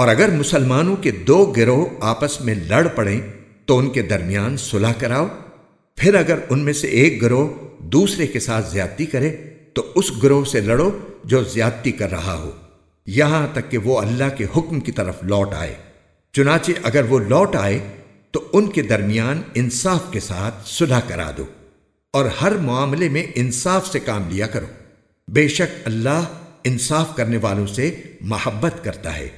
اور اگر مسلمانوں کے دو گروہ آپس میں لڑ پڑیں تو ان کے درمیان صلح کراؤ۔ پھر اگر ان میں سے ایک گروہ دوسرے کے ساتھ زیادتی کرے تو اس گروہ سے لڑو جو زیادتی کر رہا ہو۔ یہاں تک کہ وہ اللہ کے حکم کی طرف لوٹ آئے۔ چنانچہ اگر وہ لوٹ آئے تو ان کے درمیان انصاف کے ساتھ صلح کرا دو۔ اور ہر معاملے میں انصاف سے کام لیا کرو۔ بے شک اللہ انصاف کرنے والوں سے محبت کرتا ہے۔